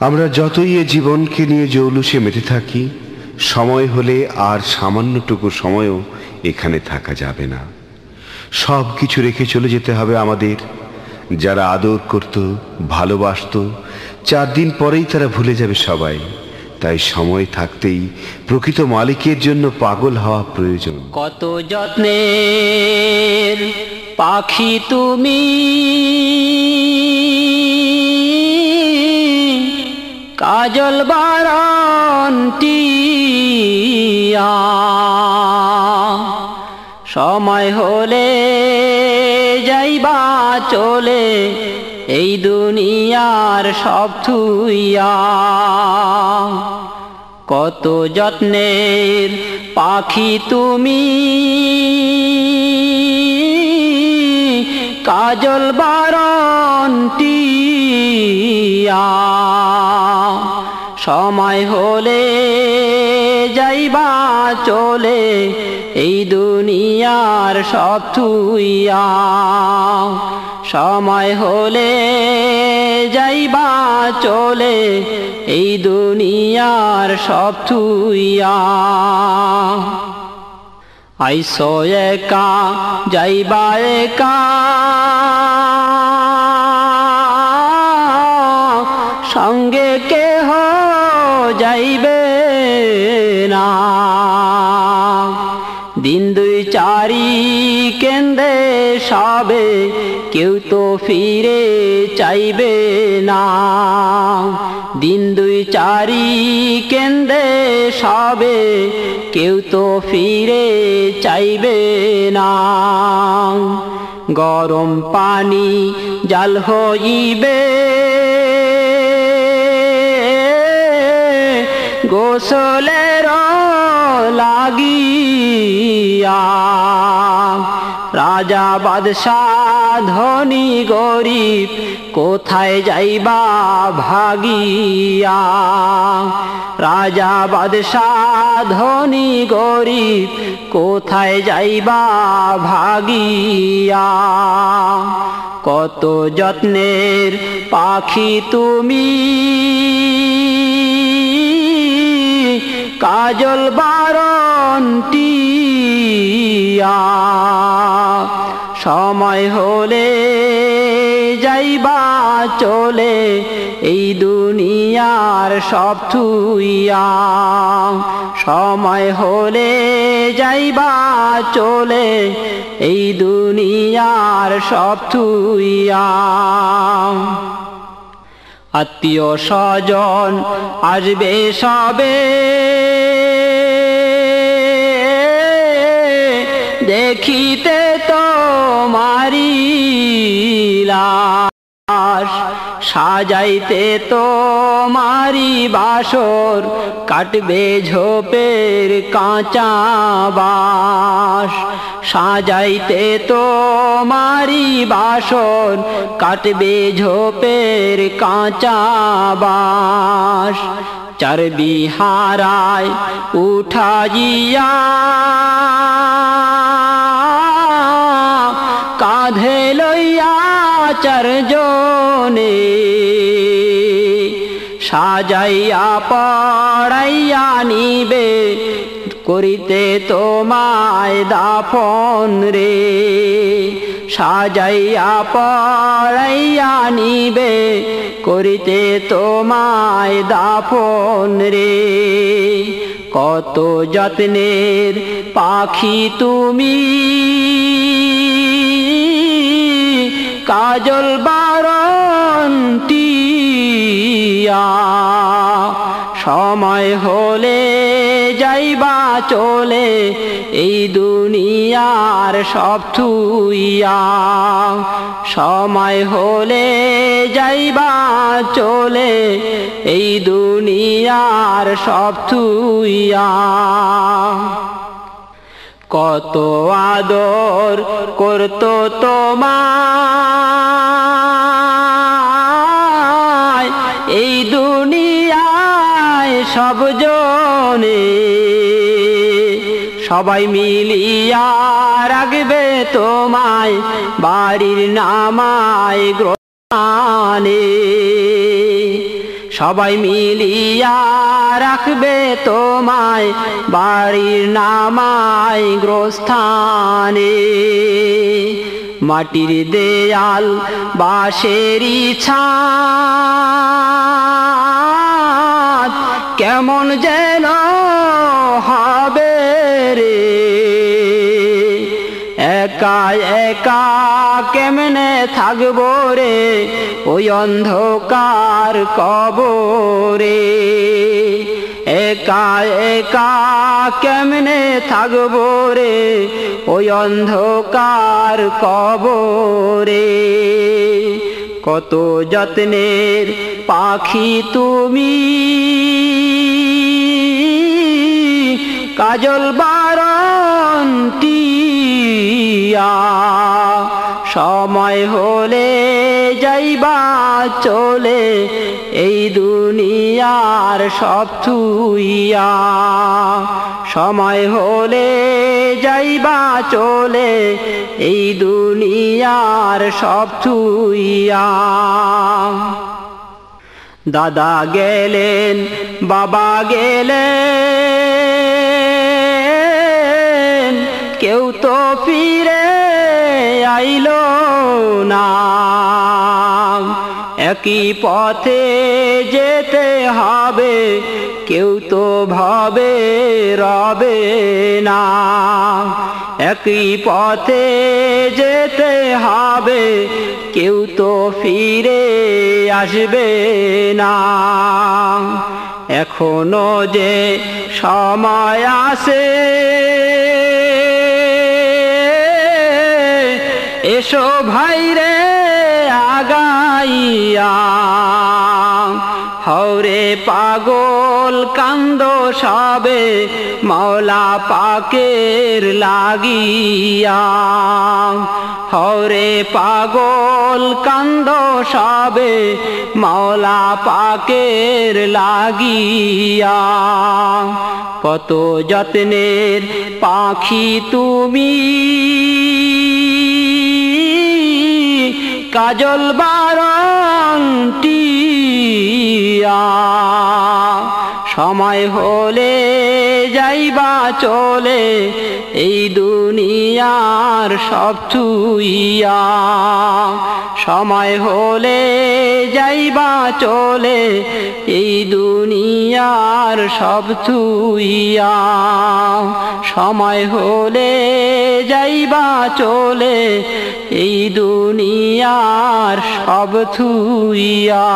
আমরা যতই এ জীবনকে নিয়ে জৌলুসে মেতে থাকি, সময় হলে আর সামান্যটুকু সময়ও এখানে থাকা যাবে না। সব কিছু রেখে চলে যেতে হবে আমাদের। যারা আদর করত, ভালোবাসত, চার দিন পরেই তারা ভুলে যাবে সবাই। তাই সময় থাকতেই প্রকৃত মালিকের জন্য পাগল হওয়া প্রয়োজন। কত যত্নের পাখি তুমি। কাজল বারন্টিয়া সময় হলে যাইবা চলে, এই দুনিয়ার সব থুইয়া। কত যত্নের পাখি তুমি। কাজল বারন্টিয়া সময় হলে যাইবা চলে, এই দুনিয়ার সব থুইয়া সময় হলে যাইবা চলে, এই দুনিয়ার সব থুইয়া আইসো একা, যাইবা একা সঙ্গে কেহ যাইবে না। দিন দুই চারি কেন্দ্রে সবে কেউ তো ফিরে চাইবে না। দিন দুই চারি কেন্দ্রে সবে কেউ তো ফিরে চাইবে না। গরম পানি জাল হইবে গোসলের লাগিয়া। রাজা বাদশাহ ধনী গরিব, কোথায় যাইবা ভাগিয়া? রাজা বাদশাহ ধনী গরিব, কোথায় যাইবা ভাগিয়া? কত যত্নের পাখি তুমি। কাজল বারন্টিয়া সময় হলে যাইবা চলে এই দুনিয়ার সব থুইয়া। সময় হলে যাইবা চলে এই দুনিয়ার সব থুইয়া। আত্মীয় স্বজন আসবে সবে। দেখিতে তো মারিলাস সাজাইতে তো মারি বাসর, কাটবে ঝোপের কাঁচা বাস সাজাইতে তো মারি বাসর কাটবে ঝোপের কাঁচা বাস চার বিহারায় উঠাইয়া কাঁধে লইয়া চারজনে সাজাইয়া পড়াইয়া নিবে করিতে তোমায় দাফন রে। সাজাইয়া পড়াইয়া নিবে, করিতে তোমায় দাফন রে। কত যত্নের পাখি তুমি, কাজল বারন্টিয়া সময় হলে যাইবা চলে, এই দুনিয়ার সব থুইয়া। সময় হলে যাইবা চলে, এই দুনিয়ার সব থুইয়া। কত আদর করতো তোমায়, এই দুনিয়ায় সব জনে সবাই মিলিয়া রাখবে তোমায় বাড়ির নামায় গ্রহণে সবাই মিলিয়া রাখবে তোমায় বাড়ির নামায় গ্রস্থানে মাটির দেয়াল বাঁশেরই ছাদ কেমন যেন হবে রে? একা একা কেমনে থাকব রে? ওই অন্ধকার কবরে। একা একা কেমনে থাকব রে? ওই অন্ধকার কবরে। কত যত্নের পাখি তুমি। কাজল বারণ টিয়া। সময় হলে যাইবা চলে, এই দুনিয়ার সব থুইয়া। সময় হলে যাইবা চলে, এই দুনিয়ার সব থুইয়া। দাদা গেলেন, বাবা গেলেন কেউ তো ফিরে আইল না। একই পথে যেতে হবে, কেউ তো ভাবে, রবে না। একই পথে যেতে হবে, কেউ তো ফিরে আসবে না। এখনও যে সময় আছে এসো ভাইরে আগাইয়া। হরে পাগল কান্দ সবে মাওলা পাকের লাগিয়া। হরে পাগল কান্দ সবে মাওলা পাকের লাগিয়া। কত যত্নের পাখি তুমি। কাজল বারন্টিয়া সময় হলে যাইবা চলে, এই দুনিয়ার সব থুইয়া সময় হলে যাইবা চলে, এই দুনিয়ার সব থুইয়া সময় হলে যাইবা চলে, এই দুনিয়ার সব থুইয়া